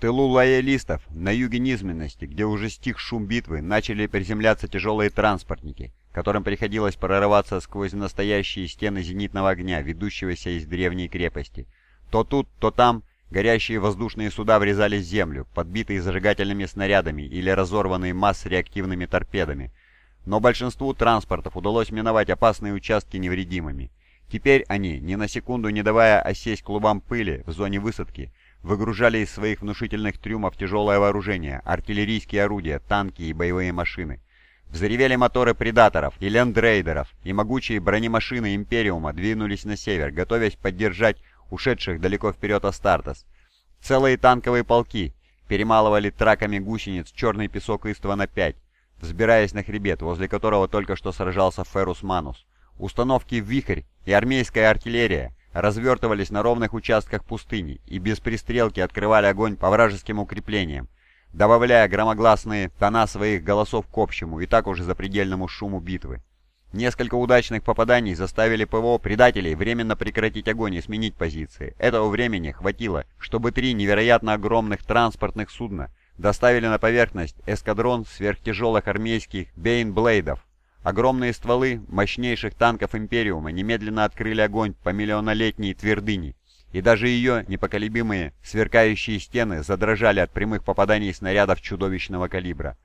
тылу лоялистов, на юге низменности, где уже стих шум битвы, начали приземляться тяжелые транспортники, которым приходилось прорываться сквозь настоящие стены зенитного огня, ведущегося из древней крепости. То тут, то там горящие воздушные суда врезались в землю, подбитые зажигательными снарядами или разорванные масс-реактивными торпедами. Но большинству транспортов удалось миновать опасные участки невредимыми. Теперь они, ни на секунду не давая осесть клубам пыли в зоне высадки, выгружали из своих внушительных трюмов тяжелое вооружение, артиллерийские орудия, танки и боевые машины. Взревели моторы предаторов и лендрейдеров, и могучие бронемашины Империума двинулись на север, готовясь поддержать ушедших далеко вперед Астартес. Целые танковые полки перемалывали траками гусениц черный песок Иствана-5, взбираясь на хребет, возле которого только что сражался Ферус Манус. Установки «Вихрь» и армейская артиллерия развертывались на ровных участках пустыни и без пристрелки открывали огонь по вражеским укреплениям, добавляя громогласные тона своих голосов к общему и так уже запредельному шуму битвы. Несколько удачных попаданий заставили ПВО предателей временно прекратить огонь и сменить позиции. Этого времени хватило, чтобы три невероятно огромных транспортных судна доставили на поверхность эскадрон сверхтяжелых армейских Бейнблейдов, Огромные стволы мощнейших танков Империума немедленно открыли огонь по миллионолетней твердыне, и даже ее непоколебимые сверкающие стены задрожали от прямых попаданий снарядов чудовищного калибра.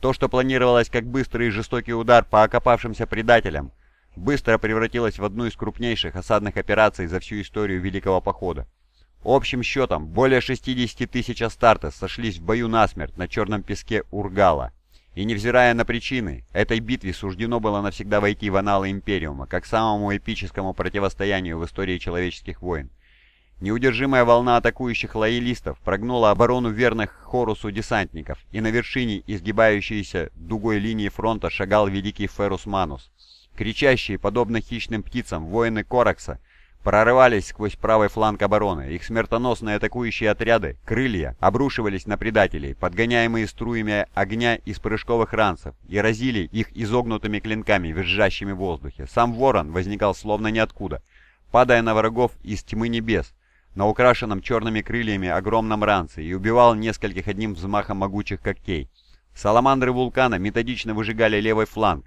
То, что планировалось как быстрый и жестокий удар по окопавшимся предателям, быстро превратилось в одну из крупнейших осадных операций за всю историю Великого Похода. Общим счетом, более 60 тысяч Астартес сошлись в бою насмерть на черном песке Ургала. И невзирая на причины, этой битве суждено было навсегда войти в аналы Империума, как самому эпическому противостоянию в истории человеческих войн. Неудержимая волна атакующих лоялистов прогнула оборону верных Хорусу десантников, и на вершине изгибающейся дугой линии фронта шагал великий Ферус Манус. Кричащие, подобно хищным птицам, воины Коракса – прорывались сквозь правый фланг обороны. Их смертоносные атакующие отряды, крылья, обрушивались на предателей, подгоняемые струями огня из прыжковых ранцев, и разили их изогнутыми клинками, визжащими в воздухе. Сам ворон возникал словно ниоткуда, падая на врагов из тьмы небес, на украшенном черными крыльями огромном ранце, и убивал нескольких одним взмахом могучих когтей. Саламандры вулкана методично выжигали левый фланг,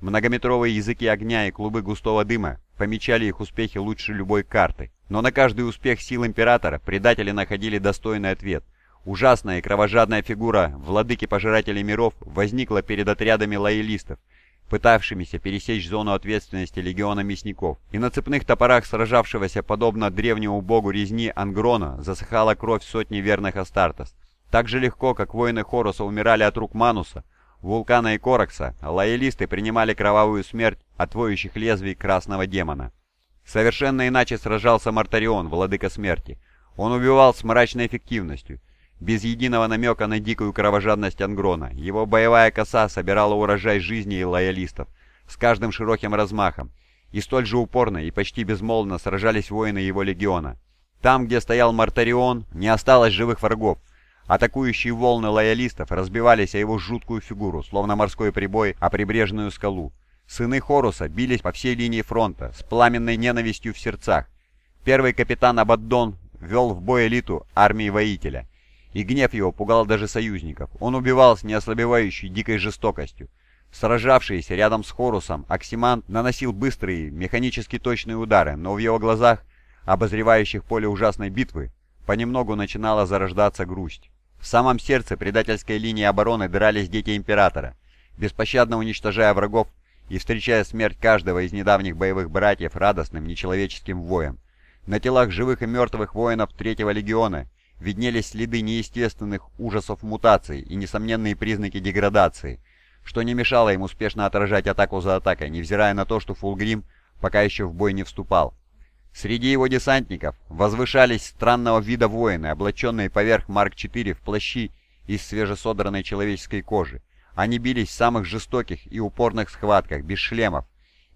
Многометровые языки огня и клубы густого дыма помечали их успехи лучше любой карты. Но на каждый успех сил Императора предатели находили достойный ответ. Ужасная и кровожадная фигура владыки-пожирателей миров возникла перед отрядами лоялистов, пытавшимися пересечь зону ответственности легиона мясников, и на цепных топорах сражавшегося подобно древнему богу резни Ангрона засыхала кровь сотни верных Астартес. Так же легко, как воины Хоруса умирали от рук Мануса, Вулкана и Коракса лоялисты принимали кровавую смерть от воющих лезвий красного демона. Совершенно иначе сражался Мартарион, владыка смерти. Он убивал с мрачной эффективностью, без единого намека на дикую кровожадность Ангрона. Его боевая коса собирала урожай жизни и лоялистов с каждым широким размахом, и столь же упорно и почти безмолвно сражались воины его легиона. Там, где стоял Мартарион, не осталось живых врагов, Атакующие волны лоялистов разбивались о его жуткую фигуру, словно морской прибой о прибрежную скалу. Сыны Хоруса бились по всей линии фронта, с пламенной ненавистью в сердцах. Первый капитан Абаддон вел в бой элиту армии воителя, и гнев его пугал даже союзников. Он убивал с неослабевающей дикой жестокостью. Сражавшийся рядом с Хорусом, Оксимант наносил быстрые, механически точные удары, но в его глазах, обозревающих поле ужасной битвы, понемногу начинала зарождаться грусть. В самом сердце предательской линии обороны дрались дети Императора, беспощадно уничтожая врагов и встречая смерть каждого из недавних боевых братьев радостным нечеловеческим воем. На телах живых и мертвых воинов Третьего Легиона виднелись следы неестественных ужасов мутаций и несомненные признаки деградации, что не мешало им успешно отражать атаку за атакой, невзирая на то, что Фулгрим пока еще в бой не вступал. Среди его десантников возвышались странного вида воины, облаченные поверх Марк-4 в плащи из свежесодранной человеческой кожи. Они бились в самых жестоких и упорных схватках, без шлемов.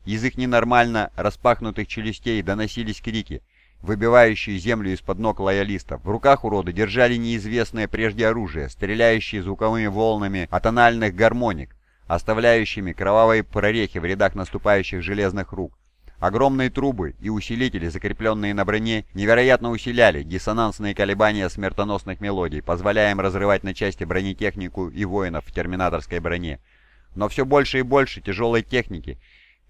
Из их ненормально распахнутых челюстей доносились крики, выбивающие землю из-под ног лоялистов. В руках уроды держали неизвестное прежде оружие, стреляющие звуковыми волнами от анальных гармоник, оставляющими кровавые прорехи в рядах наступающих железных рук. Огромные трубы и усилители, закрепленные на броне, невероятно усиляли диссонансные колебания смертоносных мелодий, позволяя им разрывать на части бронетехнику и воинов в терминаторской броне. Но все больше и больше тяжелой техники,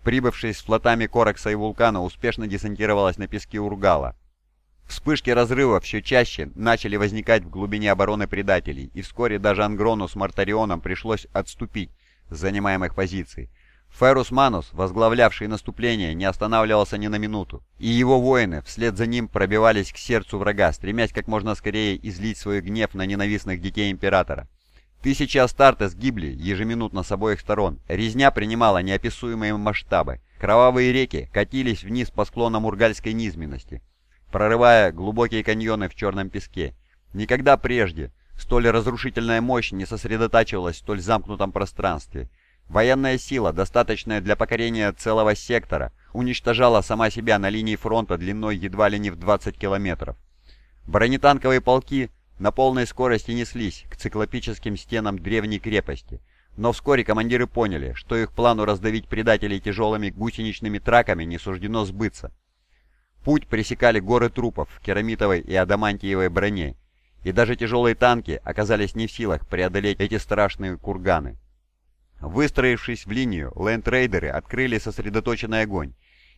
прибывшей с флотами Коракса и Вулкана, успешно десантировалась на пески Ургала. Вспышки разрыва все чаще начали возникать в глубине обороны предателей, и вскоре даже Ангрону с Мартарионом пришлось отступить с занимаемых позиций. Ферус Манус, возглавлявший наступление, не останавливался ни на минуту, и его воины вслед за ним пробивались к сердцу врага, стремясь как можно скорее излить свой гнев на ненавистных детей Императора. Тысячи Астартес гибли ежеминутно с обоих сторон, резня принимала неописуемые масштабы, кровавые реки катились вниз по склонам ургальской низменности, прорывая глубокие каньоны в черном песке. Никогда прежде столь разрушительная мощь не сосредотачивалась в столь замкнутом пространстве – Военная сила, достаточная для покорения целого сектора, уничтожала сама себя на линии фронта длиной едва ли не в 20 километров. Бронетанковые полки на полной скорости неслись к циклопическим стенам древней крепости, но вскоре командиры поняли, что их плану раздавить предателей тяжелыми гусеничными траками не суждено сбыться. Путь пресекали горы трупов в керамитовой и адамантиевой броне, и даже тяжелые танки оказались не в силах преодолеть эти страшные курганы. Выстроившись в линию, лендрейдеры открыли сосредоточенный огонь,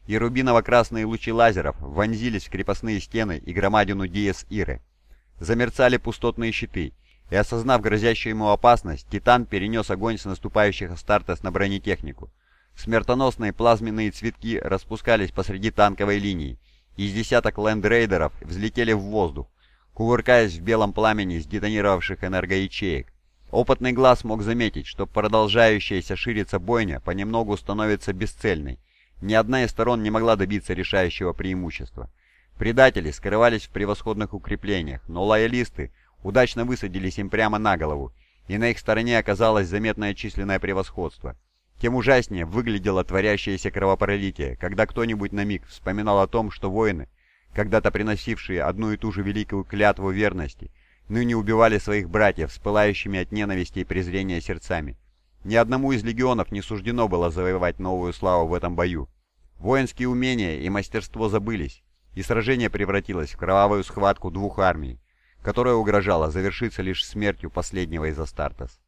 и рубиново-красные лучи лазеров вонзились в крепостные стены и громадину Диес-Иры. Замерцали пустотные щиты, и осознав грозящую ему опасность, Титан перенес огонь с наступающих Астартес на бронетехнику. Смертоносные плазменные цветки распускались посреди танковой линии, и из десяток лендрейдеров взлетели в воздух, кувыркаясь в белом пламени сдетонировавших энергоячеек. Опытный глаз мог заметить, что продолжающаяся шириться бойня понемногу становится бесцельной. Ни одна из сторон не могла добиться решающего преимущества. Предатели скрывались в превосходных укреплениях, но лоялисты удачно высадились им прямо на голову, и на их стороне оказалось заметное численное превосходство. Тем ужаснее выглядело творящееся кровопролитие, когда кто-нибудь на миг вспоминал о том, что воины, когда-то приносившие одну и ту же великую клятву верности, ныне убивали своих братьев с пылающими от ненависти и презрения сердцами. Ни одному из легионов не суждено было завоевать новую славу в этом бою. Воинские умения и мастерство забылись, и сражение превратилось в кровавую схватку двух армий, которая угрожала завершиться лишь смертью последнего из Астартес.